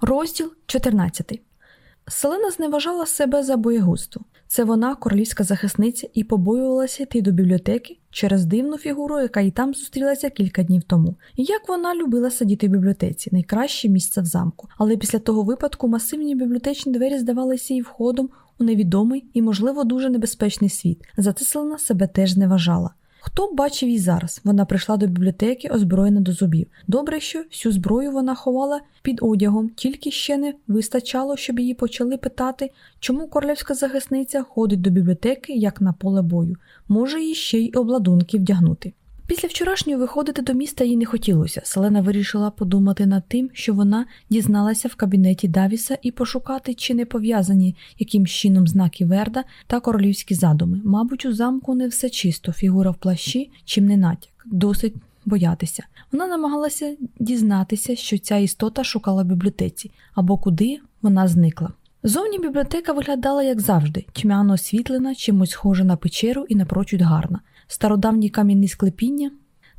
Розділ 14. Селена зневажала себе за боєгусту. Це вона, королівська захисниця, і побоювалася йти до бібліотеки через дивну фігуру, яка і там зустрілася кілька днів тому. І як вона любила сидіти в бібліотеці, найкраще місце в замку. Але після того випадку масивні бібліотечні двері здавалися їй входом у невідомий і, можливо, дуже небезпечний світ. За це селена себе теж зневажала. Хто бачив її зараз? Вона прийшла до бібліотеки, озброєна до зубів. Добре, що всю зброю вона ховала під одягом, тільки ще не вистачало, щоб її почали питати, чому королівська захисниця ходить до бібліотеки як на поле бою, може її ще й обладунки вдягнути. Після вчорашнього виходити до міста їй не хотілося. Селена вирішила подумати над тим, що вона дізналася в кабінеті Давіса і пошукати, чи не пов'язані яким чином знаки Верда та королівські задуми. Мабуть, у замку не все чисто, фігура в плащі, чим не натяк, досить боятися. Вона намагалася дізнатися, що ця істота шукала бібліотеці або куди вона зникла. Зовні бібліотека виглядала, як завжди, тьмяно освітлена, чимось схожа на печеру і напрочуд гарна стародавні кам'яні склепіння,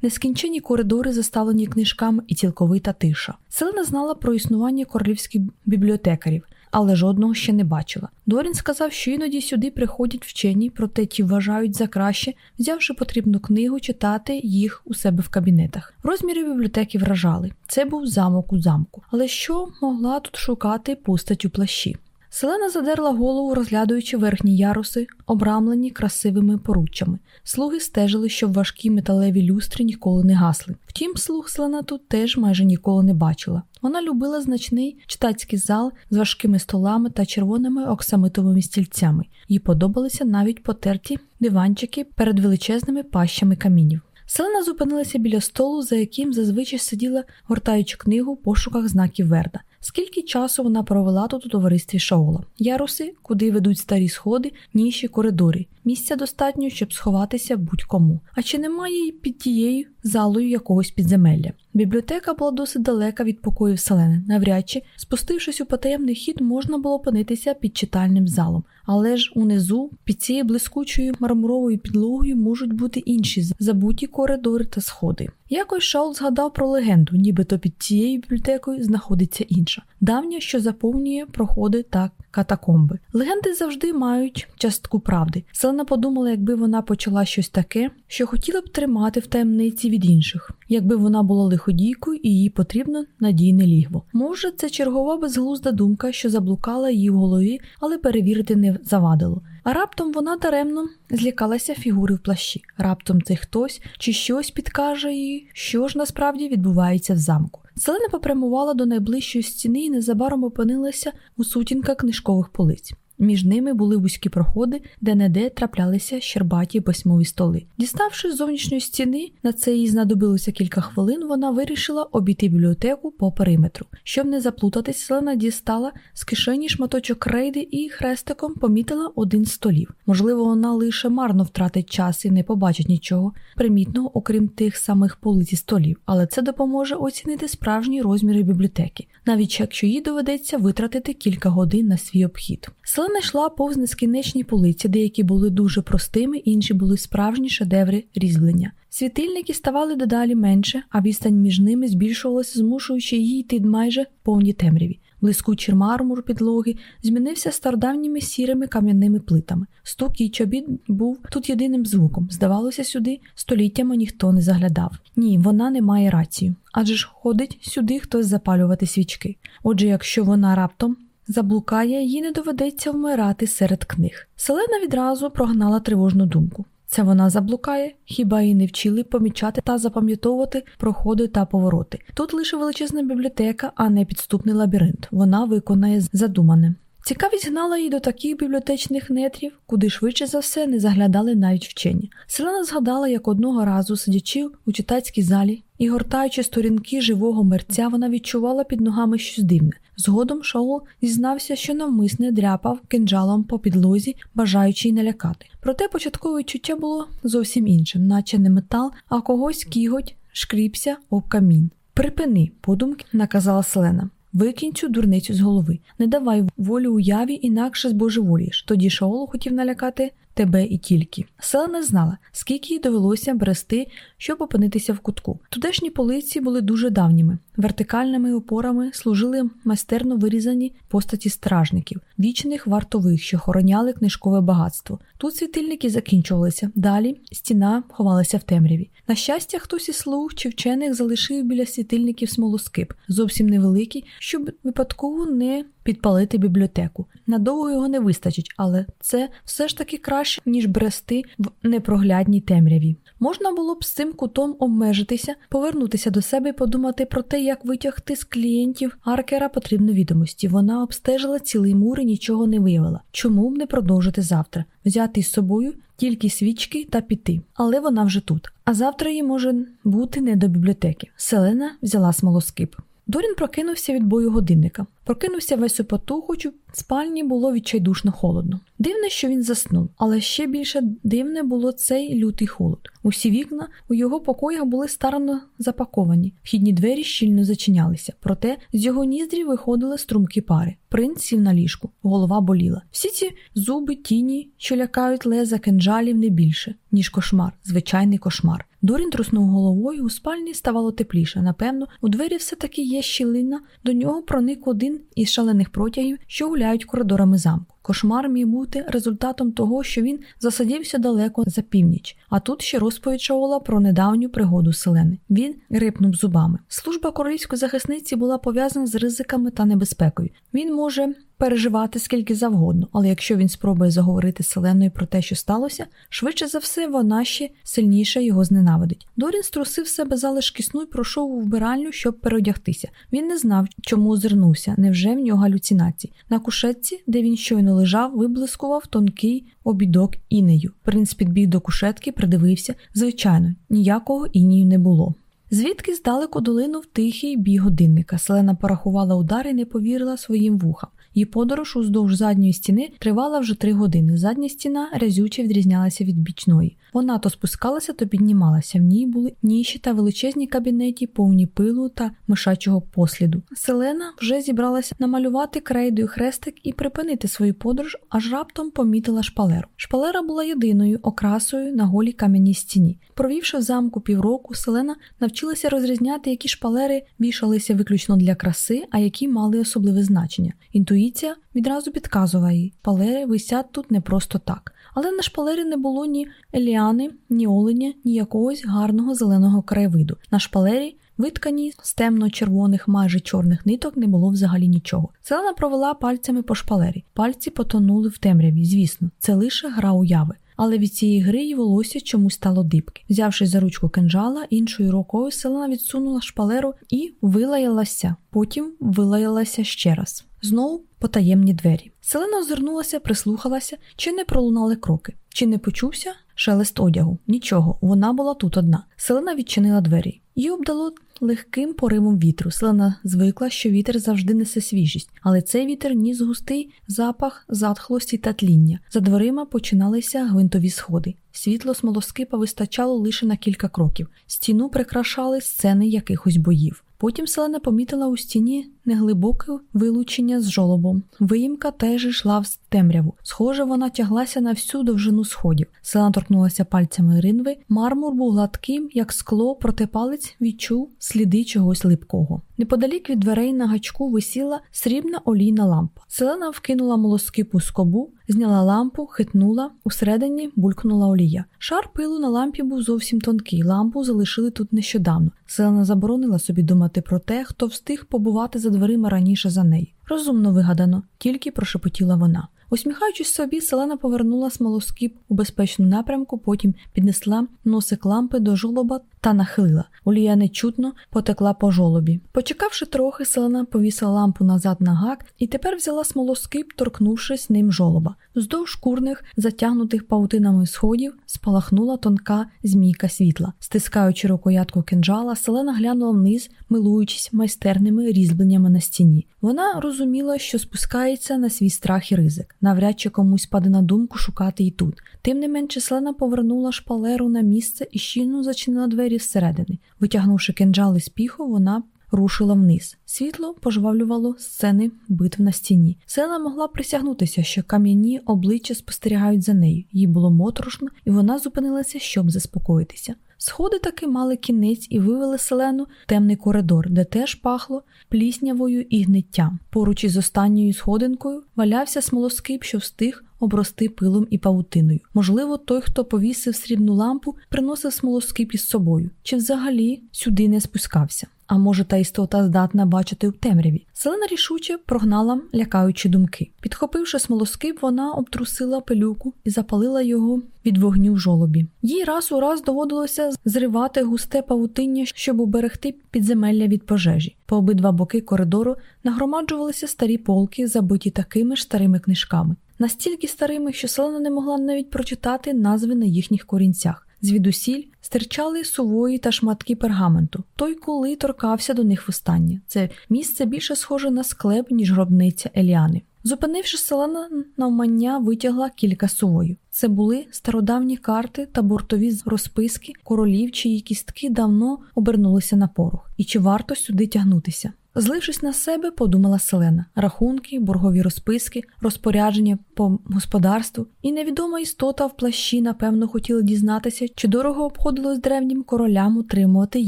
нескінчені коридори, заставлені книжками і цілковита тиша. Селена знала про існування королівських бібліотекарів, але жодного ще не бачила. Дорін сказав, що іноді сюди приходять вчені, проте ті вважають за краще, взявши потрібну книгу, читати їх у себе в кабінетах. Розміри бібліотеки вражали. Це був замок у замку. Але що могла тут шукати постать у плащі? Селена задерла голову, розглядуючи верхні яруси, обрамлені красивими поруччями. Слуги стежили, щоб важкі металеві люстри ніколи не гасли. Втім, слуг Селена тут теж майже ніколи не бачила. Вона любила значний читацький зал з важкими столами та червоними оксамитовими стільцями. Їй подобалися навіть потерті диванчики перед величезними пащами камінів. Селена зупинилася біля столу, за яким зазвичай сиділа, гортаючи книгу в пошуках знаків Верда. Скільки часу вона провела тут у товаристві Шоула? Яруси, куди ведуть старі сходи, ніші коридори. Місця достатньо, щоб сховатися будь-кому. А чи немає й під тією залою якогось підземелля? Бібліотека була досить далека від покоїв селени. Навряд чи, спустившись у потаємний хід, можна було опинитися під читальним залом. Але ж унизу, під цією блискучою мармуровою підлогою, можуть бути інші забуті коридори та сходи. Якось Шаул згадав про легенду, нібито під цією бібліотекою знаходиться інша, давня, що заповнює проходи та катакомби. Легенди завжди мають частку правди. Селена подумала, якби вона почала щось таке, що хотіла б тримати в таємниці від інших, якби вона була лиходійкою і їй потрібно надійне лігво. Може, це чергова безглузда думка, що заблукала її в голові, але перевірити не завадило. А раптом вона даремно злякалася фігури в плащі. Раптом цей хтось чи щось підкаже їй, що ж насправді відбувається в замку. Селена попрямувала до найближчої стіни і незабаром опинилася у сутінках книжкових полиць. Між ними були вузькі проходи, де неде траплялися щербаті письмові столи. Діставши зовнішньої стіни, на це їй знадобилося кілька хвилин. Вона вирішила обійти бібліотеку по периметру. Щоб не заплутатись, Селена дістала з кишені шматочок крейди і хрестиком помітила один з столів. Можливо, вона лише марно втратить час і не побачить нічого примітного, окрім тих самих полиці столів, але це допоможе оцінити справжні розміри бібліотеки, навіть якщо їй доведеться витратити кілька годин на свій обхід. Селена йшла повз нескінченні полиці, деякі були дуже простими, інші були справжні шедеври різьблення. Світильники ставали дедалі менше, а відстань між ними збільшувалася, змушуючи її йти майже повні темряві. Блискучий мармур підлоги змінився стародавніми сірими кам'яними плитами. Стук і чобіт був тут єдиним звуком. Здавалося, сюди століттями ніхто не заглядав. Ні, вона не має рацію. Адже ж ходить сюди хтось запалювати свічки. Отже, якщо вона раптом заблукає, їй не доведеться вмирати серед книг. Селена відразу прогнала тривожну думку. Це вона заблукає, хіба її не вчили помічати та запам'ятовувати проходи та повороти. Тут лише величезна бібліотека, а не підступний лабіринт. Вона виконає задумане. Цікавість гнала її до таких бібліотечних нетрів, куди швидше за все не заглядали навіть вчені. Селена згадала, як одного разу, сидячи у читацькій залі і гортаючи сторінки живого мерця, вона відчувала під ногами щось дивне. Згодом Шоу зізнався, що навмисне дряпав кинджалом по підлозі, бажаючи й налякати. Проте початкове відчуття було зовсім іншим, наче не метал, а когось кіготь шкріпся об камінь. Припини, подумки, наказала Селена. Викинь цю дурницю з голови, не давай волю уяві, інакше збожеволієш. Тоді Шаолу хотів налякати тебе і тільки. Селена знала, скільки їй довелося брести, щоб опинитися в кутку. Тудешні полиці були дуже давніми. Вертикальними опорами служили майстерно вирізані постаті стражників, вічних вартових, що охороняли книжкове багатство. Тут світильники закінчувалися. Далі стіна ховалася в темряві. На щастя, хтось із слуг чи вчених залишив біля світильників смолоскип, зовсім невеликий, щоб випадково не підпалити бібліотеку. Надовго його не вистачить, але це все ж таки краще, ніж брести в непроглядній темряві. Можна було б з цим кутом обмежитися, повернутися до себе і подумати про те, як витягти з клієнтів Аркера потрібні відомості. Вона обстежила цілий мур і нічого не виявила. Чому б не продовжити завтра? Взяти з собою тільки свічки та піти. Але вона вже тут. А завтра їй може бути не до бібліотеки. Селена взяла смолоскип. Дорін прокинувся від бою годинника. Прокинувся весь у поту, хоч у спальні було відчайдушно холодно. Дивне, що він заснув, але ще більше дивне було цей лютий холод. Усі вікна у його покоях були старано запаковані, вхідні двері щільно зачинялися, проте з його ніздрів виходили струмки пари. Принц сів на ліжку, голова боліла. Всі ці зуби, тіні, що лякають леза кинджалів не більше, ніж кошмар, звичайний кошмар. Дорін труснув головою, у спальні ставало тепліше. Напевно, у двері все-таки є щілина, до нього проник один із шалених протягів, що гуляють коридорами замку. Кошмар міг бути результатом того, що він засадівся далеко за північ, а тут ще розповідь Шоула про недавню пригоду селени. Він рипнув зубами. Служба королівської захисниці була пов'язана з ризиками та небезпекою. Він може переживати скільки завгодно, але якщо він спробує заговорити з Селеною про те, що сталося, швидше за все вона ще сильніше його зненавидить. Дорін струсив себе залишки сну і пройшов у вбиральню, щоб переодягтися. Він не знав, чому озирнувся, невже в нього галюцинації. На кушетці, де він щойно лежав, виблискував тонкий обідок інею. Принц підбіг до кушетки, придивився. Звичайно, ніякого інію не було. Звідки здалеку долинув тихий бій годинника. Селена порахувала удари і не повірила своїм вухам. Її подорож уздовж задньої стіни тривала вже три години. Задня стіна резюче відрізнялася від бічної. Вона то спускалася, то піднімалася. В ній були ніші та величезні кабінеті, повні пилу та мишачого посліду. Селена вже зібралася намалювати крейдою хрестик і припинити свою подорож, аж раптом помітила шпалеру. Шпалера була єдиною окрасою на голій кам'яній стіні. Провівши в замку півроку, Селена навчилася розрізняти, які шпалери вішалися виключно для краси, а які мали особливе значення. Інтуїція відразу підказувала їй, шпалери висять тут не просто так. Але на шпалері не було ні еліани, ні оленя, ні якогось гарного зеленого краєвиду. На шпалері, виткані з темно-червоних, майже чорних ниток, не було взагалі нічого. Селена провела пальцями по шпалері. Пальці потонули в темряві. Звісно, це лише гра уяви. Але від цієї гри й волосся чомусь стало дибки. Взявшись за ручку кинджала, іншою рукою селена відсунула шпалеру і вилаялася. Потім вилаялася ще раз. Знову потаємні двері. Селена озирнулася, прислухалася, чи не пролунали кроки, чи не почувся шелест одягу. Нічого, вона була тут одна. Селена відчинила двері. Її обдало легким поривом вітру. Селена звикла, що вітер завжди несе свіжість, але цей вітер ніс густий запах затхлості та тління. За дверима починалися гвинтові сходи. Світло смолоскипа вистачало лише на кілька кроків. Стіну прикрашали сцени якихось боїв. Потім селена помітила у стіні неглибоке вилучення з жолобом. Виїмка теж йшла темряву. Схоже, вона тяглася на всю довжину сходів. Селена торкнулася пальцями ринви. Мармур був гладким, як скло, проте палець відчув сліди чогось липкого. Неподалік від дверей на гачку висіла срібна олійна лампа. Селена вкинула молоскипу скобу, зняла лампу, хитнула, усередині булькнула олія. Шар пилу на лампі був зовсім тонкий. Лампу залишили тут нещодавно. Селена заборонила собі думати про те, хто встиг побувати за дверима раніше за неї. Розумно вигадано, тільки прошепотіла вона. Усміхаючись собі, селена повернула смолоскіп у безпечному напрямку, потім піднесла носик лампи до жолоба та нахилила. Олія нечутно потекла по жолобі. Почекавши трохи, селена повісила лампу назад на гак і тепер взяла смолоскип, торкнувшись ним жолоба. Вздовж курних, затягнутих павутинням сходів, спалахнула тонка змійка світла. Стискаючи рукоятку кинджала, селена глянула вниз, милуючись майстерними різьбленнями на стіні. Вона розуміла, що спускається на свій страх і ризик. Навряд чи комусь паде на думку шукати і тут. Тим не менше, селена повернула шпалеру на місце і щільно зачинила двері всередини. Витягнувши кинджал із піху, вона рушила вниз. Світло пожвавлювало сцени битв на стіні. Селена могла присягнутися, що кам'яні обличчя спостерігають за нею. Їй було моторошно, і вона зупинилася, щоб заспокоїтися. Сходи таки мали кінець і вивели селену в темний коридор, де теж пахло пліснявою і гниттям. Поруч із останньою сходинкою валявся смолоскип, що встиг обрости пилом і павутиною. Можливо, той, хто повісив срібну лампу, приносив смолоскип із собою, чи взагалі сюди не спускався. А може, та істота здатна бачити в темряві. Селена рішуче прогнала лякаючі думки. Підхопивши смолоскип, вона обтрусила пилюку і запалила його від вогню в жолобі. Їй раз у раз доводилося зривати густе павутиння, щоб уберегти підземелля від пожежі. По обидва боки коридору нагромаджувалися старі полки, забиті такими ж старими книжками. Настільки старими, що селена не могла навіть прочитати назви на їхніх корінцях. Звідусіль стирчали сувої та шматки пергаменту. Той, коли торкався до них востаннє. Це місце більше схоже на склеп, ніж гробниця Еліани. Зупинившись, селена навмання витягла кілька сувою. Це були стародавні карти та бортові розписки королів, чиї кістки давно обернулися на порох. І чи варто сюди тягнутися? Злившись на себе, подумала Селена рахунки, боргові розписки, розпорядження по господарству, і невідома істота в плащі, напевно, хотіла дізнатися, чи дорого обходилось древнім королям утримувати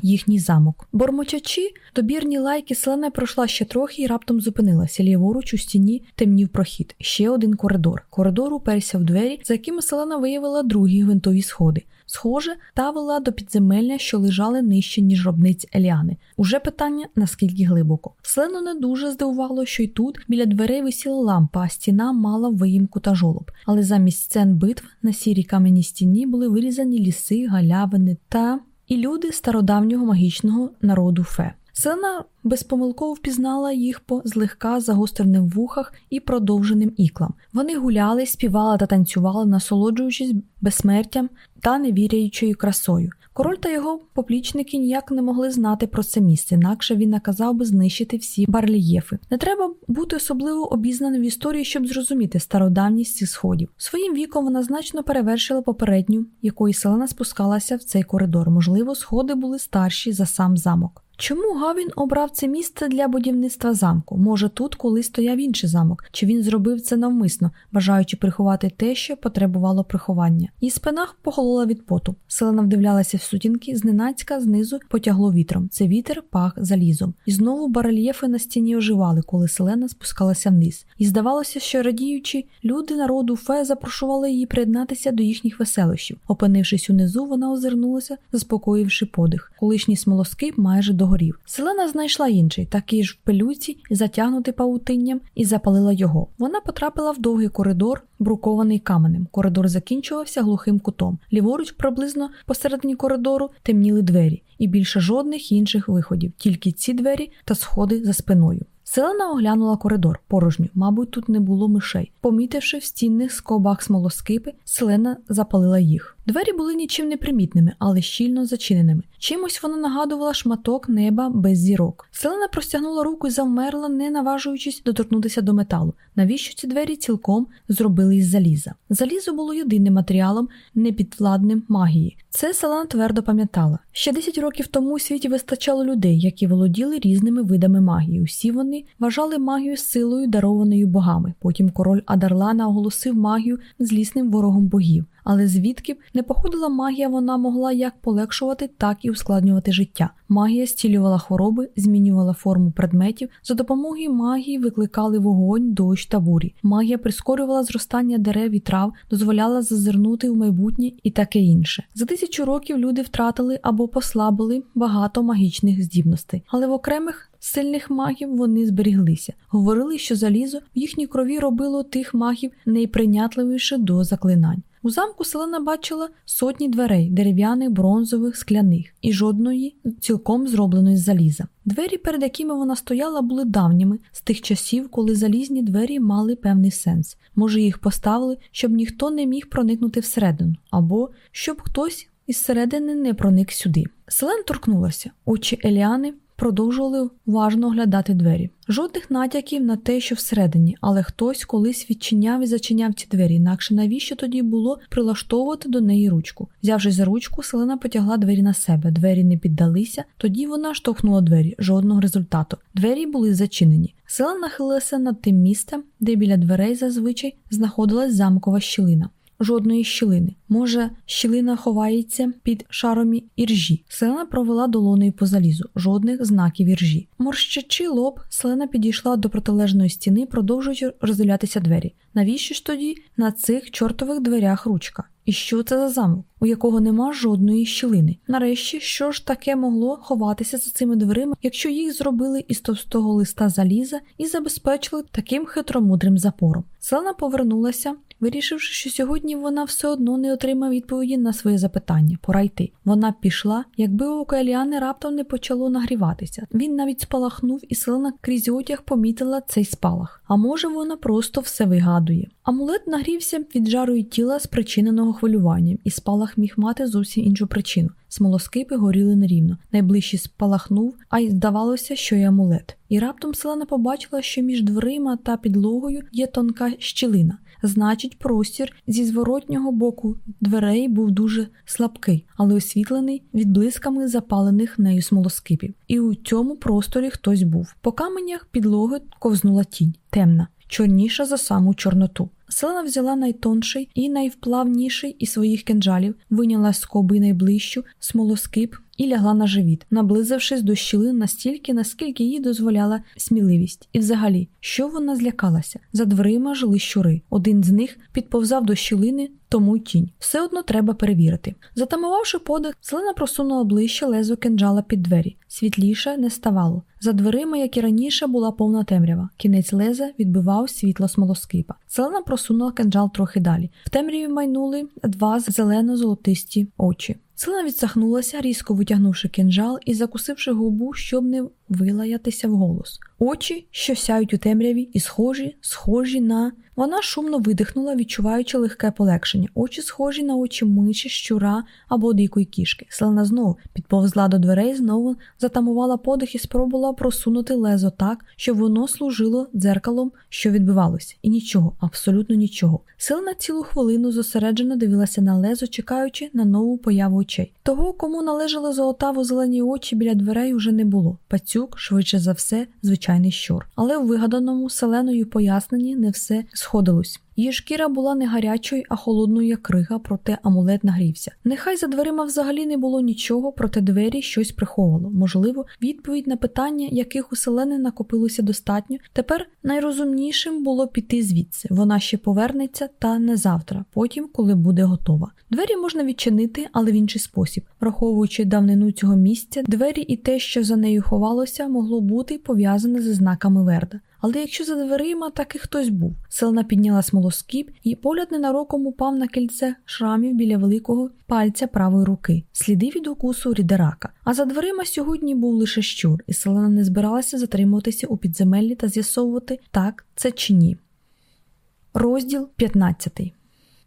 їхній замок. Бормочачи, добірні лайки Селена пройшла ще трохи і раптом зупинилася. Ліворуч у стіні темнів прохід. Ще один коридор. Коридор уперся в двері, за якими Селена виявила другі гвинтові сходи. Схоже, та вела до підземелля, що лежали нижче, ніж робниць Еліани. Уже питання наскільки глибоко. Слену не дуже здивувало, що й тут біля дверей висіла лампа, а стіна мала виїмку та жолоб. Але замість сцен битв на сірій кам'яній стіні були вирізані ліси, галявини та і люди стародавнього магічного народу фе. Селена безпомилково впізнала їх по злегка загостреним вухах і продовженим іклам. Вони гуляли, співали та танцювали, насолоджуючись безсмертям та невіряючою красою. Король та його поплічники ніяк не могли знати про це місце, інакше він наказав би знищити всі барлієфи. Не треба бути особливо обізнаним в історії, щоб зрозуміти стародавність цих сходів. Своїм віком вона значно перевершила попередню, якої селена спускалася в цей коридор. Можливо, сходи були старші за сам замок. Чому Гавін обрав це місце для будівництва замку? Може, тут колись стояв інший замок, чи він зробив це навмисно, бажаючи приховати те, що потребувало приховання? Її спина похолола від поту. Селена вдивлялася в сутінки, зненацька знизу потягло вітром. Це вітер пах залізом. І знову барельєфи на стіні оживали, коли селена спускалася вниз. І здавалося, що радіючи, люди народу фе запрошували її приєднатися до їхніх веселощів. Опинившись унизу, вона озирнулася, заспокоївши подих. Колишній смолоскип майже до горів. Селена знайшла інший, такий ж в пилюці, затягнутий паутинням, і запалила його. Вона потрапила в довгий коридор, брукований каменем. Коридор закінчувався глухим кутом. Ліворуч, приблизно посередині коридору, темніли двері, і більше жодних інших виходів, тільки ці двері та сходи за спиною. Селена оглянула коридор порожню, мабуть, тут не було мишей. Помітивши в стінних скобах смолоскипи, селена запалила їх. Двері були нічим не примітними, але щільно зачиненими. Чимось вона нагадувала шматок неба без зірок. Селена простягнула руку і завмерла, не наважуючись доторкнутися до металу. Навіщо ці двері цілком зробили із заліза? Залізо було єдиним матеріалом, непідвладним магії. Це Селена твердо пам'ятала. Ще 10 років тому у світі вистачало людей, які володіли різними видами магії. Усі вони вважали магію силою, дарованою богами. Потім король Адарлана оголосив магію злісним ворогом богів але звідки б не походила магія, вона могла як полегшувати, так і ускладнювати життя. Магія стілювала хвороби, змінювала форму предметів. За допомогою магії викликали вогонь, дощ та бурі. Магія прискорювала зростання дерев і трав, дозволяла зазирнути у майбутнє і таке інше. За тисячу років люди втратили або послабили багато магічних здібностей, але в окремих сильних магів вони зберіглися. Говорили, що залізо в їхній крові робило тих магів найприйнятливіше до заклинань. У замку селена бачила сотні дверей, дерев'яних, бронзових, скляних, і жодної цілком зробленої з заліза. Двері, перед якими вона стояла, були давніми з тих часів, коли залізні двері мали певний сенс. Може, їх поставили, щоб ніхто не міг проникнути всередину, або щоб хтось із середини не проник сюди. Селен торкнулася, очі Еліани продовжували уважно оглядати двері. Жодних натяків на те, що всередині, але хтось колись відчиняв і зачиняв ці двері, інакше навіщо тоді було прилаштовувати до неї ручку. Взявши за ручку, Селена потягла двері на себе. Двері не піддалися, тоді вона штовхнула двері, жодного результату. Двері були зачинені. Селена нахилилася над тим місцем, де біля дверей зазвичай знаходилась замкова щілина жодної щілини. Може, щілина ховається під шаром іржі. Селена провела долоною по залізу, жодних знаків іржі. Морщачи лоб, селена підійшла до протилежної стіни, продовжуючи розділятися двері. Навіщо ж тоді на цих чортових дверях ручка? І що це за замок, у якого нема жодної щілини? Нарешті, що ж таке могло ховатися за цими дверима, якщо їх зробили із товстого листа заліза і забезпечили таким хитромудрим запором? Селена повернулася вирішивши, що сьогодні вона все одно не отримає відповіді на своє запитання, пора йти. Вона пішла, якби у Каліани раптом не почало нагріватися. Він навіть спалахнув, і Селена крізь одяг помітила цей спалах. А може, вона просто все вигадує. Амулет нагрівся від жару тіла, спричиненого хвилюванням, і спалах міг мати зовсім іншу причину. Смолоскипи горіли нерівно. Найближчий спалахнув, а й здавалося, що й амулет. І раптом Селена побачила, що між дверима та підлогою є тонка щілина. Значить, простір зі зворотнього боку дверей був дуже слабкий, але освітлений відблисками запалених нею смолоскипів. І у цьому просторі хтось був. По каменях підлоги ковзнула тінь, темна, чорніша за саму Чорноту. Селена взяла найтонший і найвплавніший із своїх кинджалів, виняла з коби найближчу смолоскип і лягла на живіт, наблизившись до щілин настільки, наскільки їй дозволяла сміливість. І взагалі, що вона злякалася? За дверима жили щури. Один з них підповзав до щілини, тому й тінь. Все одно треба перевірити. Затамувавши подих, Селена просунула ближче лезо кинджала під двері. Світліше не ставало. За дверима, як і раніше, була повна темрява. Кінець леза відбивав світло смолоскипа. Селена просунула кинджал трохи далі. В темряві майнули два зелено-золотисті очі. Селена відсахнулася, різко витягнувши кинжал і закусивши губу, щоб не вилаятися вголос. Очі, що сяють у темряві, і схожі, схожі на. Вона шумно видихнула, відчуваючи легке полегшення. Очі схожі на очі миші, щура або дикої кішки. Селена знову підповзла до дверей, знову затамувала подих і спробувала просунути лезо так, щоб воно служило дзеркалом, що відбивалося. І нічого, абсолютно нічого. Селена цілу хвилину зосереджено дивилася на лезо, чекаючи на нову появу очей. Того, кому належали золотаво зелені очі біля дверей, уже не було. Пацюк, швидше за все, звичайний щур. Але в вигаданому селеною поясненні не все сходилось. Її шкіра була не гарячою, а холодною, як крига, проте амулет нагрівся. Нехай за дверима взагалі не було нічого, проте двері щось приховало. Можливо, відповідь на питання, яких у селени накопилося достатньо. Тепер найрозумнішим було піти звідси. Вона ще повернеться, та не завтра, потім, коли буде готова. Двері можна відчинити, але в інший спосіб, враховуючи давнину цього місця, двері і те, що за нею ховалося, могло бути пов'язане зі знаками Верда. Але якщо за дверима таки хтось був, селена підняла смолоскіп, і погляд ненароком упав на кільце шрамів біля великого пальця правої руки, сліди від укусу рідерака. А за дверима сьогодні був лише щур, і селена не збиралася затримуватися у підземеллі та з'ясовувати, так це чи ні. Розділ 15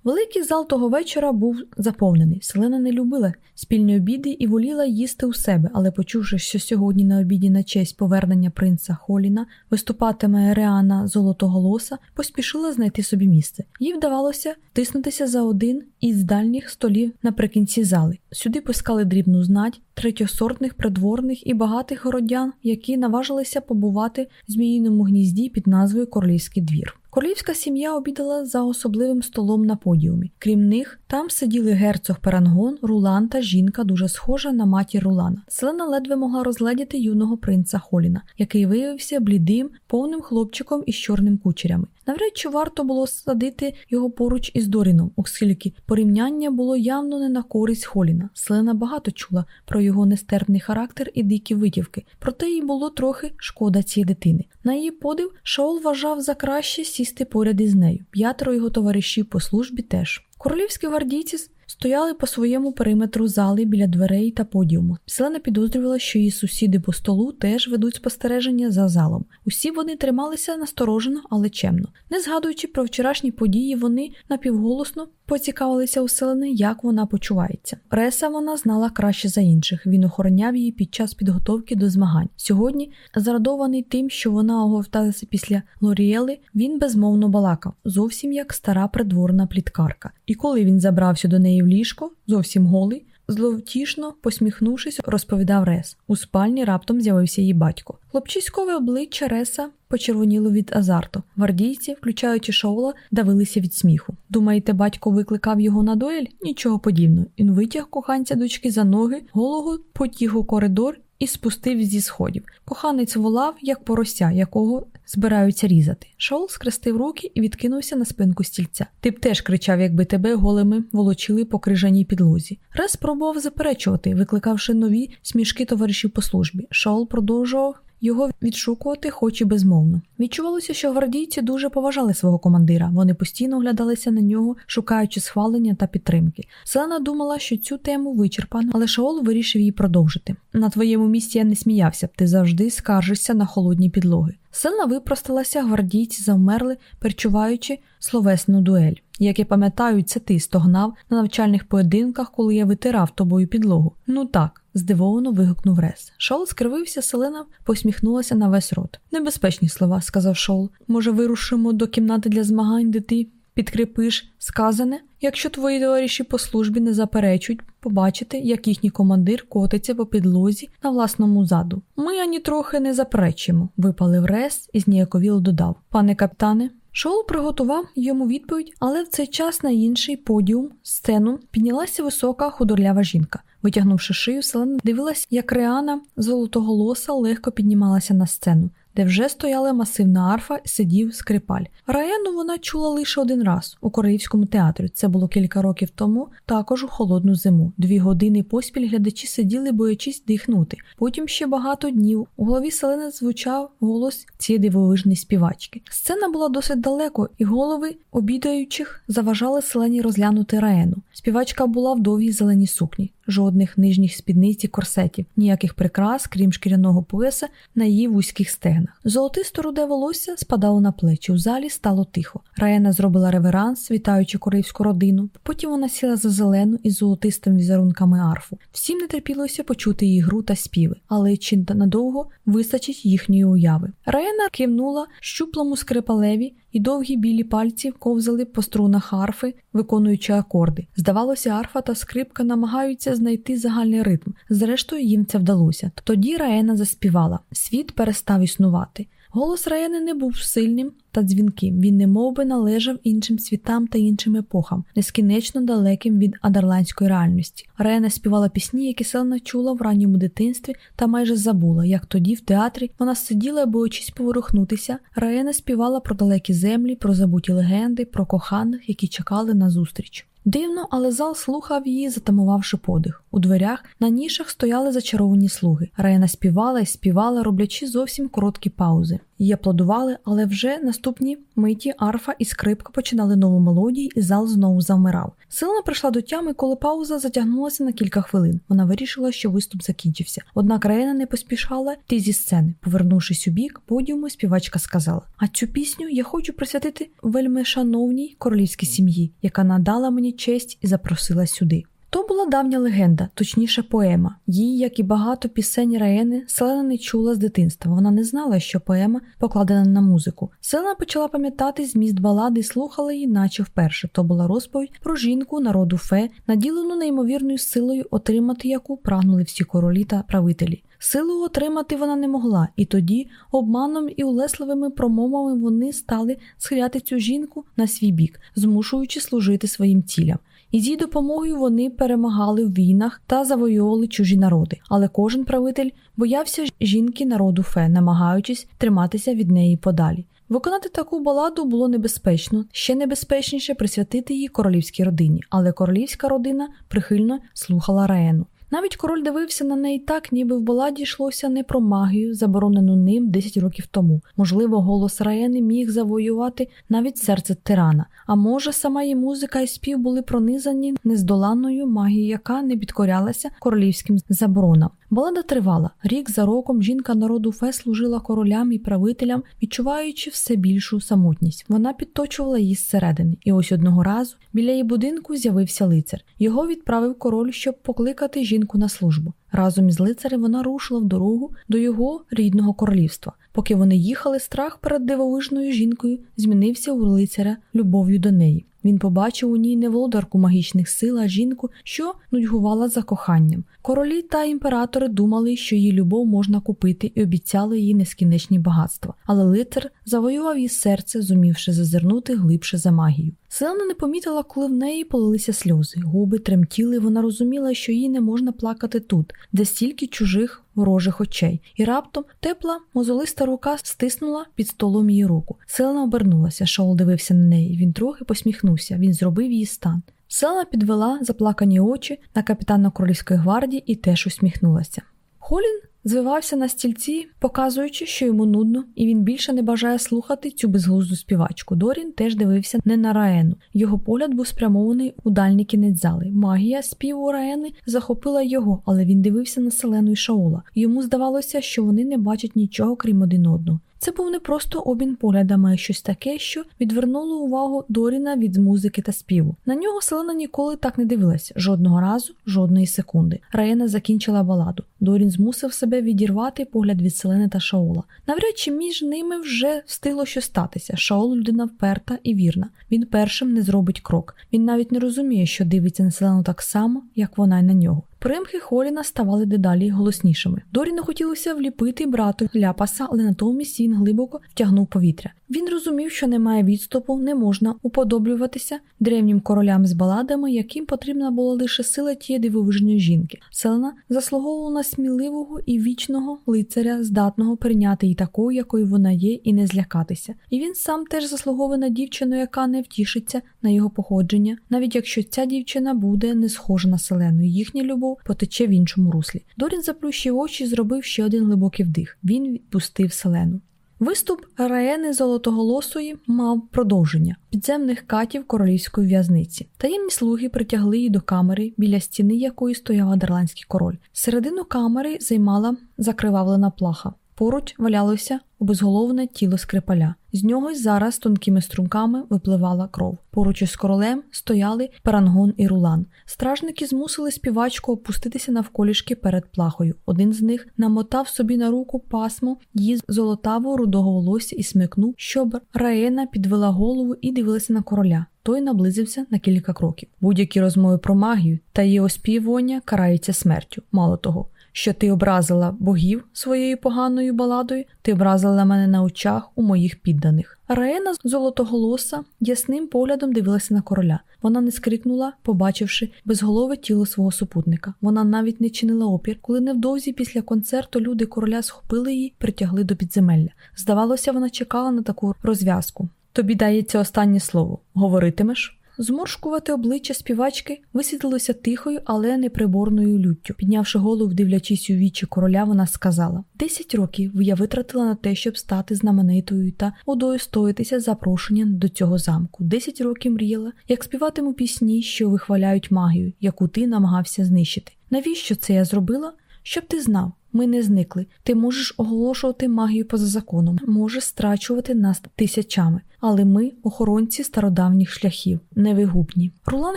Великий зал того вечора був заповнений. Селена не любила спільні обіди і воліла їсти у себе, але, почувши, що сьогодні на обіді на честь повернення принца Холіна виступатиме Реана Золотоголоса, поспішила знайти собі місце. Їй вдавалося тиснутися за один із дальніх столів наприкінці зали. Сюди пускали дрібну знать, третьосортних придворних і багатих городян, які наважилися побувати в зміїному гнізді під назвою Королівський двір. Королівська сім'я обідала за особливим столом на подіумі. Крім них, там сиділи герцог Перангон, Рулан та жінка, дуже схожа на матір Рулана. Селена ледве могла розгледіти юного принца Холіна, який виявився блідим, повним хлопчиком із чорним кучерями. Навряд чи варто було садити його поруч із Доріном, оскільки порівняння було явно не на користь Холіна. Селена багато чула про його нестерпний характер і дикі витівки, проте їй було трохи шкода цієї дитини. На її подив Шаол вважав за краще сісти поряд із нею. П'ятеро його товаришів по службі теж. Королівські гвардійці стояли по своєму периметру зали біля дверей та подіуму. Селена підозрювала, що її сусіди по столу теж ведуть спостереження за залом. Усі вони трималися насторожено, але чемно. Не згадуючи про вчорашні події, вони напівголосно поцікавилися у Селени, як вона почувається. Реса вона знала краще за інших. Він охороняв її під час підготовки до змагань. Сьогодні, зарадований тим, що вона оговталася після Лоріели, він безмовно балакав, зовсім як стара придворна пліткарка. І коли він забрався до неї в ліжко, зовсім голий. Зловтішно посміхнувшись, розповідав Рес. У спальні раптом з'явився її батько. Хлопчиськове обличчя Реса почервоніло від азарту. Гвардійці, включаючи шоула, давилися від сміху. Думаєте, батько викликав його на дуель? Нічого подібного. Він витяг коханця дочки за ноги, голого потіг у коридор і спустив зі сходів. Коханець волав, як порося, якого збираються різати. Шоул скрестив руки і відкинувся на спинку стільця. Ти б теж кричав, якби тебе голими волочили по крижаній підлозі. Рес спробував заперечувати, викликавши нові смішки товаришів по службі. Шоул продовжував його відшукувати, хоч і безмовно. Відчувалося, що гвардійці дуже поважали свого командира. Вони постійно оглядалися на нього, шукаючи схвалення та підтримки. Селена думала, що цю тему вичерпано, але Шаол вирішив її продовжити. На твоєму місці я не сміявся ти завжди скаржишся на холодні підлоги. Селена випросталася, гвардійці завмерли, перечуваючи словесну дуель. Як я пам'ятаю, це ти стогнав на навчальних поєдинках, коли я витирав тобою підлогу. Ну так здивовано вигукнув Рес. Шоул скривився, селена посміхнулася на весь рот. Небезпечні слова, сказав Шоул. Може, вирушимо до кімнати для змагань, де ти підкріпиш сказане, якщо твої товариші по службі не заперечують побачити, як їхній командир котиться по підлозі на власному заду. Ми ані трохи не заперечимо, випалив Рес і зніяковіло додав. Пане капітане, Шоул приготував йому відповідь, але в цей час на інший подіум сцену піднялася висока худорлява жінка. Витягнувши шию, селена дивилась, як Реана золотоголоса легко піднімалася на сцену де вже стояла масивна арфа сидів скрипаль. Раєну вона чула лише один раз у Королівському театрі. Це було кілька років тому, також у холодну зиму. Дві години поспіль глядачі сиділи, боячись дихнути. Потім ще багато днів у голові селени звучав голос цієї дивовижної співачки. Сцена була досить далеко, і голови обідаючих заважали селені розглянути раєну. Співачка була в довгій зеленій сукні жодних нижніх спідниць і корсетів, ніяких прикрас, крім шкіряного пояса на її вузьких стегнах. Золотисто руде волосся спадало на плечі. У залі стало тихо. Раєна зробила реверанс, вітаючи корейську родину. Потім вона сіла за зелену із золотистими візерунками арфу. Всім не терпілося почути її гру та співи, але чи надовго вистачить їхньої уяви. Раєна кивнула щуплому скрипалеві і довгі білі пальці ковзали по струнах арфи, виконуючи акорди. Здавалося, арфа та скрипка намагаються знайти загальний ритм. Зрештою, їм це вдалося. Тоді Раена заспівала: світ перестав існувати. Голос Раєни не був сильним та дзвінким. Він не би належав іншим світам та іншим епохам, нескінечно далеким від адерландської реальності. Раєна співала пісні, які Селена чула в ранньому дитинстві та майже забула, як тоді в театрі вона сиділа, боючись поворухнутися. Раєна співала про далекі землі, про забуті легенди, про коханих, які чекали на зустріч. Дивно, але зал слухав її, затамувавши подих. У дверях на нішах стояли зачаровані слуги. Райна співала і співала, роблячи зовсім короткі паузи. Її аплодували, але вже наступні миті арфа і скрипка починали нову мелодію, і зал знову завмирав. Силна прийшла до тями, коли пауза затягнулася на кілька хвилин. Вона вирішила, що виступ закінчився. Однак Раїна не поспішала йти зі сцени. Повернувшись у бік, подіуму, співачка сказала: А цю пісню я хочу присвятити вельми шановній королівській сім'ї, яка надала мені честь і запросила сюди. То була давня легенда, точніше поема. Її, як і багато пісень Раєни, Селена не чула з дитинства. Вона не знала, що поема покладена на музику. Селена почала пам'ятати зміст балади і слухала її, наче вперше. То була розповідь про жінку народу фе, наділену неймовірною силою, отримати яку прагнули всі королі та правителі. Силу отримати вона не могла, і тоді обманом і улесливими промовами вони стали схиляти цю жінку на свій бік, змушуючи служити своїм цілям. І з її допомогою вони перемагали в війнах та завоювали чужі народи. Але кожен правитель боявся жінки народу фе, намагаючись триматися від неї подалі. Виконати таку баладу було небезпечно, ще небезпечніше присвятити її королівській родині, але королівська родина прихильно слухала Раену. Навіть король дивився на неї так, ніби в баладі йшлося не про магію, заборонену ним 10 років тому. Можливо, голос Раєни міг завоювати навіть серце тирана. А може, сама її музика і спів були пронизані нездоланною магією, яка не підкорялася королівським заборонам. Балада тривала. Рік за роком жінка народу Фе служила королям і правителям, відчуваючи все більшу самотність. Вона підточувала її зсередини, і ось одного разу біля її будинку з'явився лицар. Його відправив король, щоб покликати жінку на службу. Разом із лицарем вона рушила в дорогу до його рідного королівства. Поки вони їхали, страх перед дивовижною жінкою змінився у лицаря любов'ю до неї. Він побачив у ній не володарку магічних сил, а жінку, що нудьгувала за коханням. Королі та імператори думали, що її любов можна купити, і обіцяли їй нескінченні багатства. Але лицар завоював її серце, зумівши зазирнути глибше за магію. Селена не помітила, коли в неї полилися сльози. Губи тремтіли, вона розуміла, що їй не можна плакати тут, де стільки чужих ворожих очей, і раптом тепла, мозолиста рука стиснула під столом її руку. Селена обернулася, Шоул дивився на неї. Він трохи посміхнувся, він зробив її стан. Селена підвела заплакані очі на капітана Королівської гвардії і теж усміхнулася. Холін звивався на стільці, показуючи, що йому нудно, і він більше не бажає слухати цю безглузду співачку. Дорін теж дивився не на Раену. Його погляд був спрямований у дальній кінець зали. Магія співу Раени захопила його, але він дивився на Селену і Шаола. Йому здавалося, що вони не бачать нічого крім один одного. Це був не просто обмін поглядами, а щось таке, що відвернуло увагу Доріна від музики та співу. На нього Селена ніколи так не дивилася жодного разу, жодної секунди. Раєна закінчила баладу. Дорін змусив себе відірвати погляд від Селени та Шаола. Навряд чи між ними вже встигло що статися. Шаол людина вперта і вірна. Він першим не зробить крок. Він навіть не розуміє, що дивиться на Селену так само, як вона й на нього. Примхи Холіна ставали дедалі голоснішими. Доріну хотілося вліпити брату ляпаса, але натомість він глибоко втягнув повітря. Він розумів, що немає відступу, не можна уподоблюватися древнім королям з баладами, яким потрібна була лише сила тієї дивовижної жінки. Селена заслуговувала на сміливого і вічного лицаря, здатного прийняти її такою, якою вона є, і не злякатися. І він сам теж заслуговує на дівчину, яка не втішиться на його походження, навіть якщо ця дівчина буде не схожа на селену, їхня любов потече в іншому руслі. Дорін заплющив очі і зробив ще один глибокий вдих. Він відпустив селену. Виступ Раени Золотоголосої мав продовження підземних катів королівської в'язниці. Таємні слуги притягли її до камери, біля стіни якої стояв адерландський король. Середину камери займала закривавлена плаха. Поруч валялося обезголовне тіло скрипаля. З нього й зараз тонкими струмками випливала кров. Поруч із королем стояли парангон і рулан. Стражники змусили співачку опуститися навколішки перед плахою. Один з них намотав собі на руку пасмо її золотавого рудого волосся і смикнув, щоб Раена підвела голову і дивилася на короля. Той наблизився на кілька кроків. Будь-які розмови про магію та її оспівування караються смертю. Мало того, що ти образила богів своєю поганою баладою, ти образила мене на очах у моїх підданих. Раена золотоголоса ясним поглядом дивилася на короля. Вона не скрикнула, побачивши безголове тіло свого супутника. Вона навіть не чинила опір, коли невдовзі після концерту люди короля схопили її, притягли до підземелля. Здавалося, вона чекала на таку розв'язку. Тобі дається останнє слово. Говоритимеш? Зморшкувати обличчя співачки висвітлилося тихою, але неприборною люттю. Піднявши голову, дивлячись у вічі короля, вона сказала: Десять років я витратила на те, щоб стати знаменитою та удостоїтися запрошення до цього замку. Десять років мріяла, як співатиму пісні, що вихваляють магію, яку ти намагався знищити. Навіщо це я зробила? Щоб ти знав, ми не зникли. Ти можеш оголошувати магію поза законом, можеш страчувати нас тисячами, але ми охоронці стародавніх шляхів, невигубні. Рулан,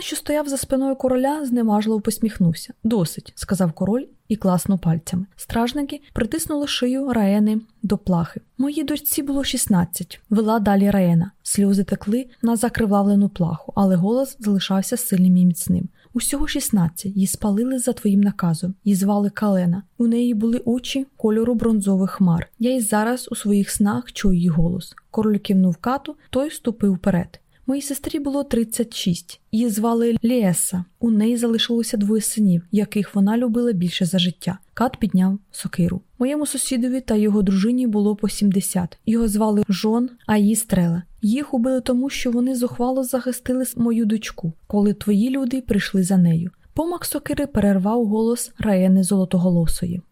що стояв за спиною короля, зневажливо посміхнувся. Досить, сказав король і класнув пальцями. Стражники притиснули шию Раени до плахи. Моїй дочці було 16. Вела далі Раена. Сльози текли на закривавлену плаху, але голос залишався сильним і міцним. Усього 16. Її спалили за твоїм наказом. Її звали Калена. У неї були очі кольору бронзових хмар. Я й зараз у своїх снах чую її голос. Король кивнув кату, той ступив вперед. Моїй сестрі було 36. Її звали Ліеса. У неї залишилося двоє синів, яких вона любила більше за життя. Кат підняв сокиру. Моєму сусідові та його дружині було по 70. Його звали Жон, а її стрела. Їх убили тому, що вони зухвало захистили мою дочку, коли твої люди прийшли за нею. Помак сокири перервав голос Раєни Золотоголосої.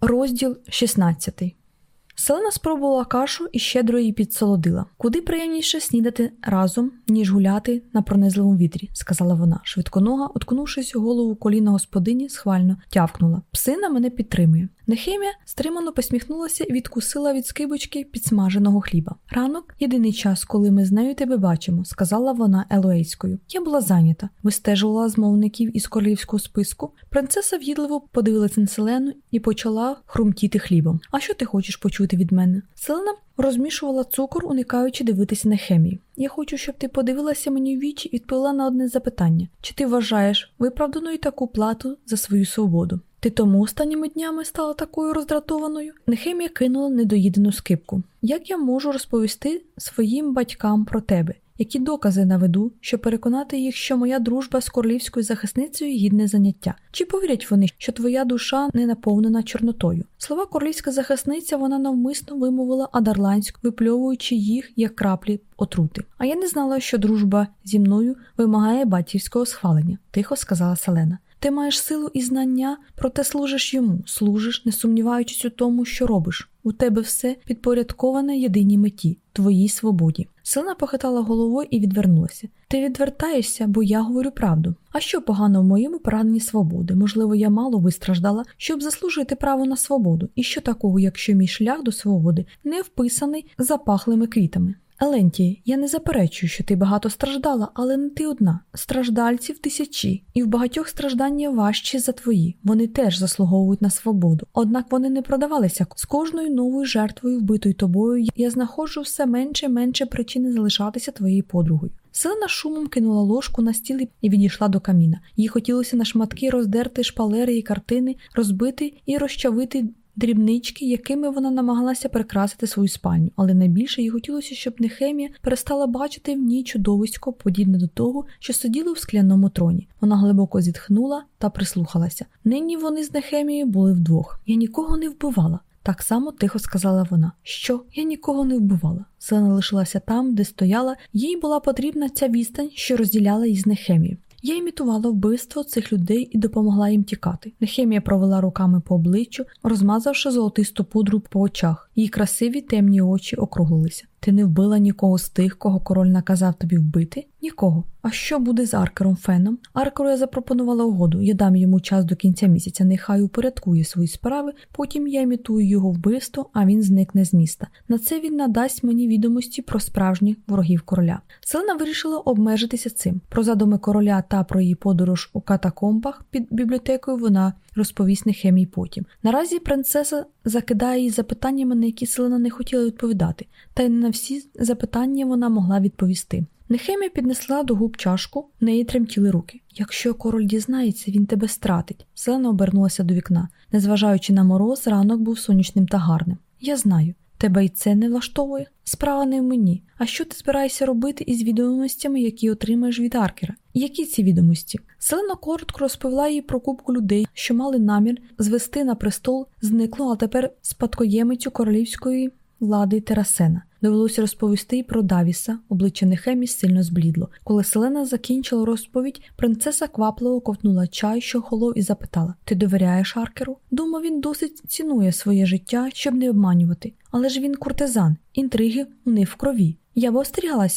Розділ 16 Селена спробувала кашу і щедро її підсолодила. Куди приємніше снідати разом, ніж гуляти на пронизливому вітрі, сказала вона. Швидконога, уткнувшись у голову коліна господині, схвально тявкнула. Псина мене підтримує. Нехемія стримано посміхнулася і відкусила від скибочки підсмаженого хліба. Ранок єдиний час, коли ми з нею тебе бачимо, сказала вона елоейською. Я була зайнята, вистежувала змовників із королівського списку. Принцеса в'їдливо подивилася на селену і почала хрумтіти хлібом. А що ти хочеш почути від мене? Селена розмішувала цукор, уникаючи дивитися на хемію. Я хочу, щоб ти подивилася мені в вічі і відповіла на одне запитання: чи ти вважаєш виправданою таку плату за свою свободу? Ти тому останніми днями стала такою роздратованою? Нехемія кинула недоїдену скипку. Як я можу розповісти своїм батькам про тебе? Які докази наведу, щоб переконати їх, що моя дружба з королівською захисницею гідне заняття? Чи повірять вони, що твоя душа не наповнена чорнотою? Слова королівська захисниця вона навмисно вимовила адарландську, випльовуючи їх як краплі отрути. А я не знала, що дружба зі мною вимагає батьківського схвалення, тихо сказала Селена. Ти маєш силу і знання, проте служиш йому, служиш, не сумніваючись у тому, що робиш. У тебе все підпорядковане єдиній меті, твоїй свободі. Селена похитала головою і відвернулася. Ти відвертаєшся, бо я говорю правду. А що погано в моєму прагненні свободи? Можливо, я мало вистраждала, щоб заслужити право на свободу. І що такого, якщо мій шлях до свободи не вписаний запахлими квітами? Еленті, я не заперечую, що ти багато страждала, але не ти одна. Страждальців тисячі, і в багатьох страждання важчі за твої. Вони теж заслуговують на свободу. Однак вони не продавалися з кожною новою жертвою, вбитою тобою. Я знаходжу все менше і менше причини залишатися твоєю подругою. Селена шумом кинула ложку на стіл і відійшла до каміна. Їй хотілося на шматки роздерти шпалери і картини, розбити і розчавити дрібнички, якими вона намагалася прикрасити свою спальню, але найбільше їй хотілося, щоб Нехемія перестала бачити в ній чудовисько, подібне до того, що сиділо в скляному троні. Вона глибоко зітхнула та прислухалася. Нині вони з Нехемією були вдвох. Я нікого не вбивала. Так само тихо сказала вона, що я нікого не вбивала. Селена лишилася там, де стояла, їй була потрібна ця відстань, що розділяла її з Нехемією. Я імітувала вбивство цих людей і допомогла їм тікати. Нехемія провела руками по обличчю, розмазавши золотисту пудру по очах. Її красиві темні очі округлилися. Ти не вбила нікого з тих, кого король наказав тобі вбити? Нікого. А що буде з Аркером Феном? Аркеру я запропонувала угоду. Я дам йому час до кінця місяця, нехай упорядкує свої справи, потім я імітую його вбивство, а він зникне з міста. На це він надасть мені відомості про справжніх ворогів короля. Селена вирішила обмежитися цим. Про задуми короля та про її подорож у катакомбах під бібліотекою вона розповість Нехемій потім. Наразі принцеса закидає її запитаннями, на які Селена не хотіла відповідати, та й не на всі запитання вона могла відповісти. Нехемія піднесла до губ чашку, в неї тремтіли руки. Якщо король дізнається, він тебе стратить. Селена обернулася до вікна. Незважаючи на мороз, ранок був сонячним та гарним. Я знаю. Тебе й це не влаштовує? Справа не в мені. А що ти збираєшся робити із відомостями, які отримаєш від Аркера? Які ці відомості? Селена коротко розповіла їй про кубку людей, що мали намір звести на престол зниклу, а тепер спадкоємицю королівської влади Терасена. Довелося розповісти й про Давіса, обличчя Нехемі сильно зблідло. Коли Селена закінчила розповідь, принцеса квапливо ковтнула чай, що холов, і запитала: Ти довіряєш Аркеру? Думав, він досить цінує своє життя, щоб не обманювати. Але ж він куртизан, інтриги у них в крові. Я б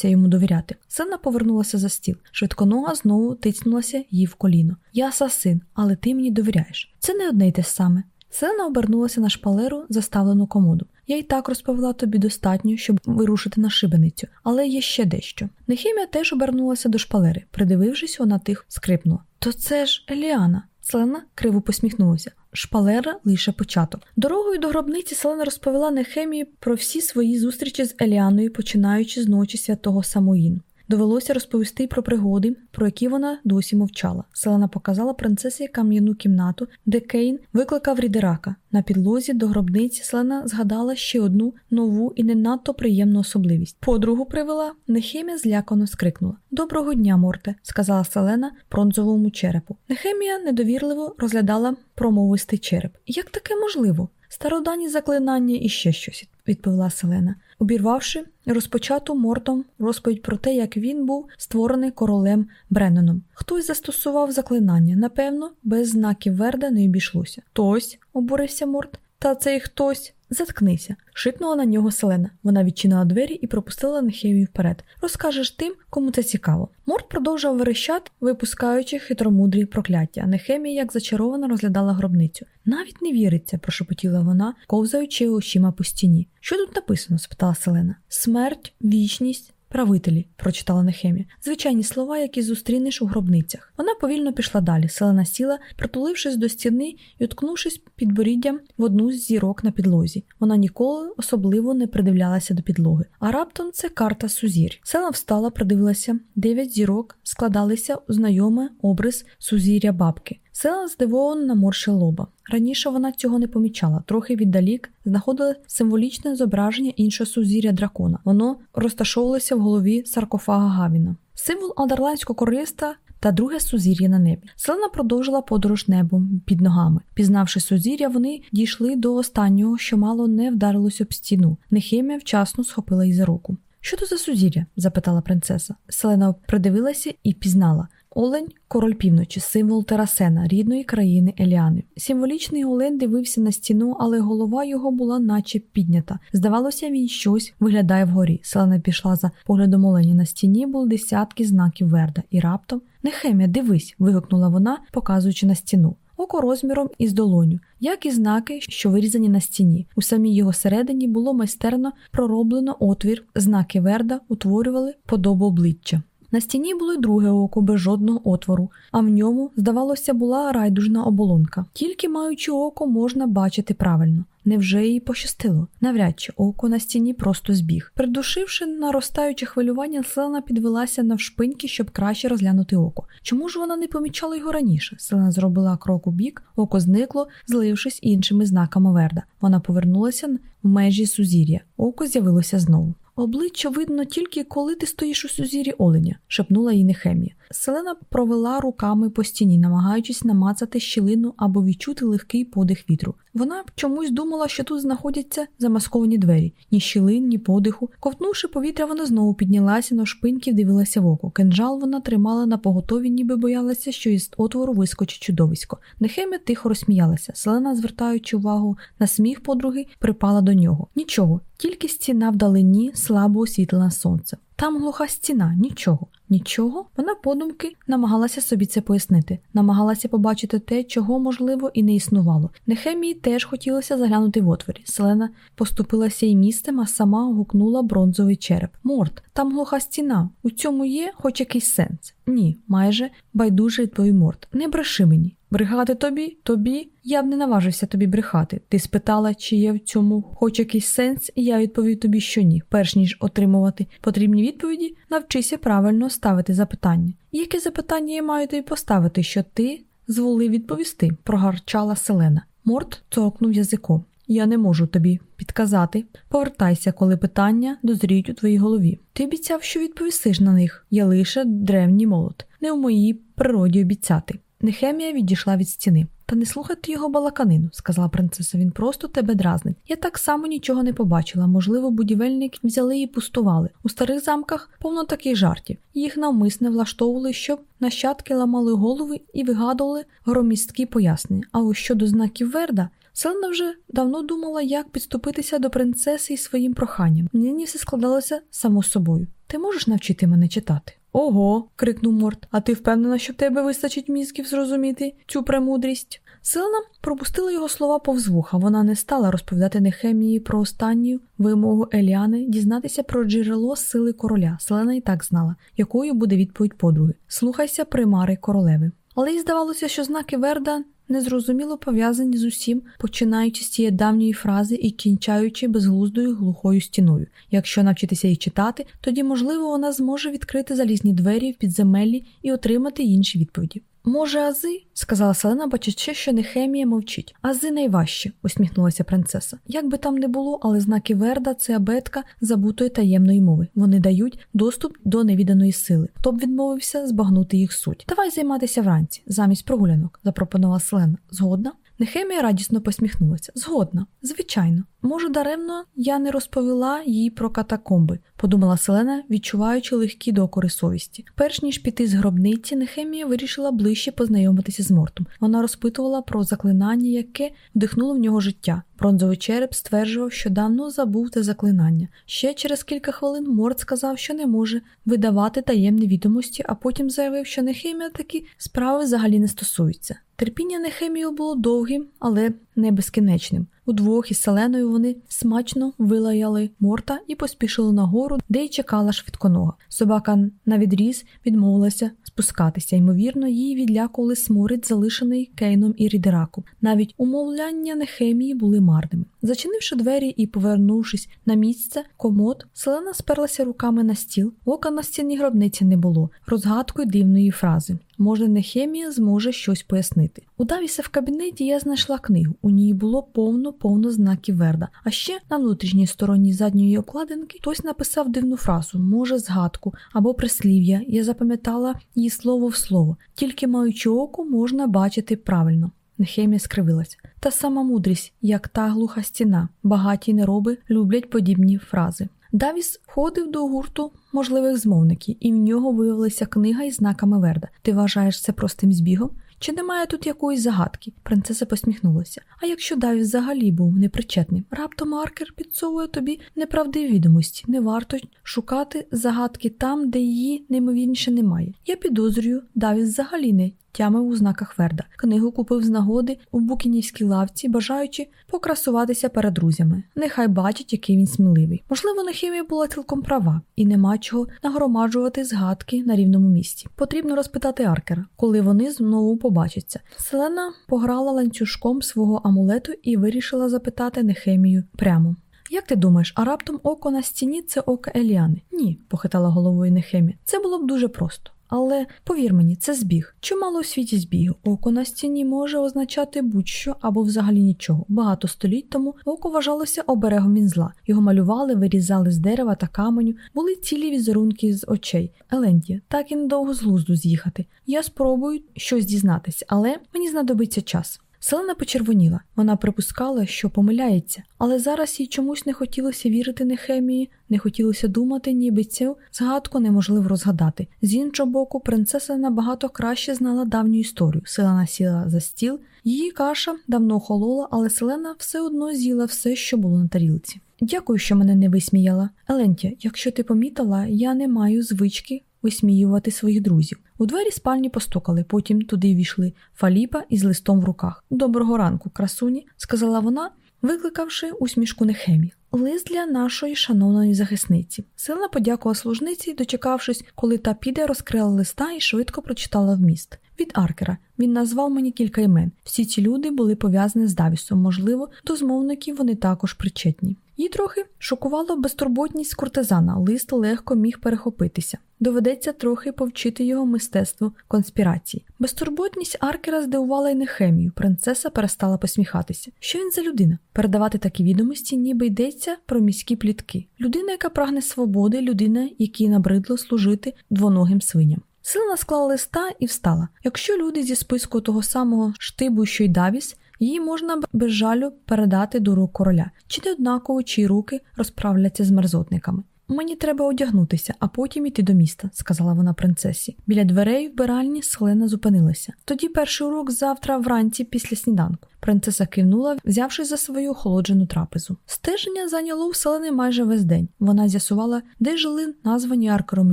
йому довіряти. Сена повернулася за стіл. Швидконога знову тицнулася їй в коліно. Я асасин, але ти мені довіряєш. Це не одне й те саме. Селена обернулася на шпалеру, заставлену комоду. Я й так розповіла тобі достатньо, щоб вирушити на шибеницю, але є ще дещо. Нехімія теж обернулася до шпалери. Придивившись, вона тих скрипнула. То це ж Еліана. Селена криво посміхнулася. Шпалера лише початок. Дорогою до гробниці Селена розповіла Нехемії про всі свої зустрічі з Еліаною, починаючи з ночі святого Самоїну. Довелося розповісти про пригоди, про які вона досі мовчала. Селена показала принцесі кам'яну кімнату, де Кейн викликав рідерака. На підлозі до гробниці Селена згадала ще одну нову і не надто приємну особливість. Подругу привела, Нехемія злякано скрикнула. Доброго дня, Морте, сказала Селена бронзовому черепу. Нехемія недовірливо розглядала промовистий череп. Як таке можливо? Стародані заклинання і ще щось, відповіла Селена. обірвавши розпочату мортом розповідь про те, як він був створений королем Бренноном. Хтось застосував заклинання, напевно, без знаків Верда не обійшлося. Хтось, обурився Морт, та цей хтось. Заткнися, шикнула на нього Селена. Вона відчинила двері і пропустила Нехемію вперед. Розкажеш тим, кому це цікаво. Морт продовжував верещати, випускаючи хитромудрі прокляття. Нехемія, як зачарована, розглядала гробницю. Навіть не віриться, прошепотіла вона, ковзаючи очима по стіні. Що тут написано? спитала Селена. Смерть, вічність, Правителі, прочитала Нехемія, звичайні слова, які зустрінеш у гробницях. Вона повільно пішла далі. Селена сіла, притулившись до стіни і уткнувшись підборіддям в одну з зірок на підлозі. Вона ніколи особливо не придивлялася до підлоги. А раптом це карта Сузір. Селена встала, придивилася. Дев'ять зірок складалися у знайомий образ Сузір'я бабки. Села здивовано наморщила лоба. Раніше вона цього не помічала, трохи віддалік знаходила символічне зображення іншого сузір'я дракона. Воно розташовувалося в голові саркофага Гавіна. Символ Адерландського королівства та друге сузір'я на небі. Селена продовжила подорож небом під ногами. Пізнавши сузір'я, вони дійшли до останнього, що мало не вдарилося об стіну. Нехемія вчасно схопила її за руку. Що то за сузір'я? запитала принцеса. Селена придивилася і пізнала. Олень король півночі, символ Терасена, рідної країни Еліани. Символічний Олень дивився на стіну, але голова його була наче піднята. Здавалося, він щось виглядає вгорі. Селена пішла за поглядом оленя. На стіні були десятки знаків Верда, і раптом Нехемія, дивись. вигукнула вона, показуючи на стіну. Око розміром із долоню, як і знаки, що вирізані на стіні. У самій його середині було майстерно пророблено отвір, знаки Верда утворювали подобу обличчя. На стіні було й друге око без жодного отвору, а в ньому, здавалося, була райдужна оболонка. Тільки маючи око, можна бачити правильно. Невже їй пощастило? Навряд чи око на стіні просто збіг. Придушивши наростаюче хвилювання, Селена підвелася навшпиньки, щоб краще розглянути око. Чому ж вона не помічала його раніше? Селена зробила крок у бік, око зникло, злившись іншими знаками Верда. Вона повернулася в межі сузір'я. Око з'явилося знову. Обличчя видно тільки коли ти стоїш у сузірі оленя, шепнула їй Нехемія. Селена провела руками по стіні, намагаючись намацати щілину або відчути легкий подих вітру. Вона чомусь думала, що тут знаходяться замасковані двері, ні щілин, ні подиху. Ковтнувши повітря, вона знову піднялася на шпиньки, дивилася в око. Кинжал вона тримала на поготові, ніби боялася, що із отвору вискочить чудовисько. Нехемія тихо розсміялася. Селена, звертаючи увагу на сміх подруги, припала до нього. Нічого, тільки стіна вдалині слабо освітлена сонце. Там глуха стіна, нічого. Нічого, вона подумки намагалася собі це пояснити, намагалася побачити те, чого, можливо, і не існувало. Нехемії теж хотілося заглянути в отворі. Селена поступилася й місцем, а сама гукнула бронзовий череп. Морт, там глуха стіна. У цьому є хоч якийсь сенс. Ні, майже байдуже відповів Морт. Не бреши мені. Брехати тобі, тобі я б не наважився тобі брехати. Ти спитала, чи є в цьому хоч якийсь сенс, і я відповів тобі, що ні. Перш ніж отримувати потрібні відповіді, навчися правильно ставити запитання. Яке запитання я маю тобі поставити, що ти зволив відповісти? прогарчала Селена. Морт цокнув язиком. Я не можу тобі підказати. Повертайся, коли питання дозріють у твоїй голові. Ти обіцяв, що відповісиш на них. Я лише древній молот, не в моїй природі обіцяти. Нехемія відійшла від стіни. Та не слухайте його балаканину, сказала принцеса. Він просто тебе дразнить. Я так само нічого не побачила. Можливо, будівельники взяли і пустували. У старих замках повно таких жартів. Їх навмисне влаштовували, щоб нащадки ламали голови і вигадували громісткі пояснення. А ось щодо знаків Верда. Селена вже давно думала, як підступитися до принцеси і своїм проханням. Нині все складалося само собою. Ти можеш навчити мене читати? Ого. крикнув Морт. А ти впевнена, що в тебе вистачить мізків зрозуміти цю премудрість? Селена пропустила його слова повз вуха. Вона не стала розповідати Нехемії про останню вимогу Еліани, дізнатися про джерело сили короля. Селена і так знала, якою буде відповідь подруги. Слухайся примари королеви. Але їй здавалося, що знаки Верда незрозуміло пов'язані з усім, починаючи з цієї давньої фрази і кінчаючи безглуздою глухою стіною. Якщо навчитися її читати, тоді, можливо, вона зможе відкрити залізні двері в підземеллі і отримати інші відповіді. Може, ази, сказала Селена, бачачи, що Нехемія мовчить. Ази найважче, усміхнулася принцеса. Як би там не було, але знаки Верда це абетка забутої таємної мови. Вони дають доступ до невіданої сили. Хто б відмовився збагнути їх суть. Давай займатися вранці, замість прогулянок, запропонувала Селена. Згодна? Нехемія радісно посміхнулася. Згодна, звичайно. Може, даремно я не розповіла їй про катакомби, подумала Селена, відчуваючи легкі докори совісті. Перш ніж піти з гробниці, Нехемія вирішила ближче познайомитися з Мортом. Вона розпитувала про заклинання, яке вдихнуло в нього життя. Бронзовий череп стверджував, що давно забув те заклинання. Ще через кілька хвилин Морт сказав, що не може видавати таємні відомості, а потім заявив, що Нехемія такі справи взагалі не стосуються. Терпіння Нехемію було довгим, але не безкінечним. Удвох із селеною вони смачно вилаяли морта і поспішили нагору, де й чекала швидконога. Собака на відріз відмовилася спускатися, ймовірно, її відлякували сморід, залишений Кейном і Рідераку. Навіть умовляння Нехемії були марними. Зачинивши двері і повернувшись на місце, комод, селена сперлася руками на стіл, ока на стіні гробниці не було, розгадкою дивної фрази. Може, Нехемія зможе щось пояснити. У Давіса в кабінеті я знайшла книгу. У ній було повно-повно знаків Верда. А ще на внутрішній стороні задньої обкладинки хтось написав дивну фразу, може, згадку або прислів'я. Я запам'ятала її слово в слово. Тільки маючи око можна бачити правильно. Нехемія скривилась. Та сама мудрість, як та глуха стіна. Багаті нероби люблять подібні фрази. Давіс входив до гурту можливих змовників, і в нього виявилася книга із знаками Верда. Ти вважаєш це простим збігом? Чи немає тут якоїсь загадки? Принцеса посміхнулася. А якщо Давіс взагалі був непричетним, раптом маркер підсовує тобі неправдиві відомості. Не варто шукати загадки там, де її неймовірніше немає. Я підозрюю, Давіс взагалі не тямив у знаках Верда. Книгу купив з нагоди у букінівській лавці, бажаючи покрасуватися перед друзями. Нехай бачить, який він сміливий. Можливо, Нехімія була цілком права, і нема чого нагромаджувати згадки на рівному місці. Потрібно розпитати Аркера, коли вони знову побачаться. Селена пограла ланцюжком свого амулету і вирішила запитати Нехемію прямо. Як ти думаєш, а раптом око на стіні це око Еліани? Ні, похитала головою Нехемія. Це було б дуже просто. Але повір мені, це збіг. Чимало у світі збіг. Око на стіні може означати будь-що або взагалі нічого. Багато століть тому око вважалося оберегом він зла. Його малювали, вирізали з дерева та каменю, були цілі візерунки з очей. Елендія, так і недовго з глузду з'їхати. Я спробую щось дізнатися, але мені знадобиться час. Селена почервоніла. Вона припускала, що помиляється, але зараз їй чомусь не хотілося вірити Нехемії, не хотілося думати, ніби цю згадку неможливо розгадати. З іншого боку, принцеса набагато краще знала давню історію. Селена сіла за стіл, її каша давно охолола, але Селена все одно з'їла все, що було на тарілці. Дякую, що мене не висміяла. Елентя, якщо ти помітила, я не маю звички висміювати своїх друзів. У двері спальні постукали, потім туди війшли Фаліпа із листом в руках. Доброго ранку, красуні, сказала вона, викликавши усмішку Нехемі. Лист для нашої шановної захисниці. Сила подякувала служниці, дочекавшись, коли та піде, розкрила листа і швидко прочитала вміст. Від Аркера він назвав мені кілька імен. Всі ці люди були пов'язані з Давісом, можливо, до змовників вони також причетні. Їй трохи шокувала безтурботність куртизана, лист легко міг перехопитися. Доведеться трохи повчити його мистецтву конспірації. Безтурботність Аркера здивувала й Нехемію. Принцеса перестала посміхатися. Що він за людина? Передавати такі відомості, ніби йдеться про міські плітки. Людина, яка прагне свободи, людина, якій набридло служити двоногим свиням. Силна склала листа і встала. Якщо люди зі списку того самого штибу, що й Давіс, її можна без жалю передати до рук короля, чи не однаково чиї руки розправляться з мерзотниками. Мені треба одягнутися, а потім іти до міста, сказала вона принцесі. Біля дверей вбиральні Селена зупинилася. Тоді перший урок завтра вранці після сніданку. Принцеса кивнула, взявши за свою охолоджену трапезу. Стеження зайняло у майже весь день. Вона з'ясувала, де жили названі аркером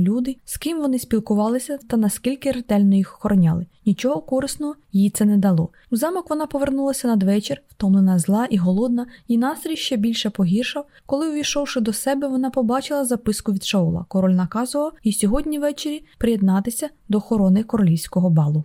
люди, з ким вони спілкувалися та наскільки ретельно їх охороняли. Нічого корисного їй це не дало. У замок вона повернулася надвечір, втомлена зла і голодна, і настрій ще більше погіршав. Коли, увійшовши до себе, вона побачила записку від Шаула. Король наказував і сьогодні ввечері приєднатися до охорони королівського балу.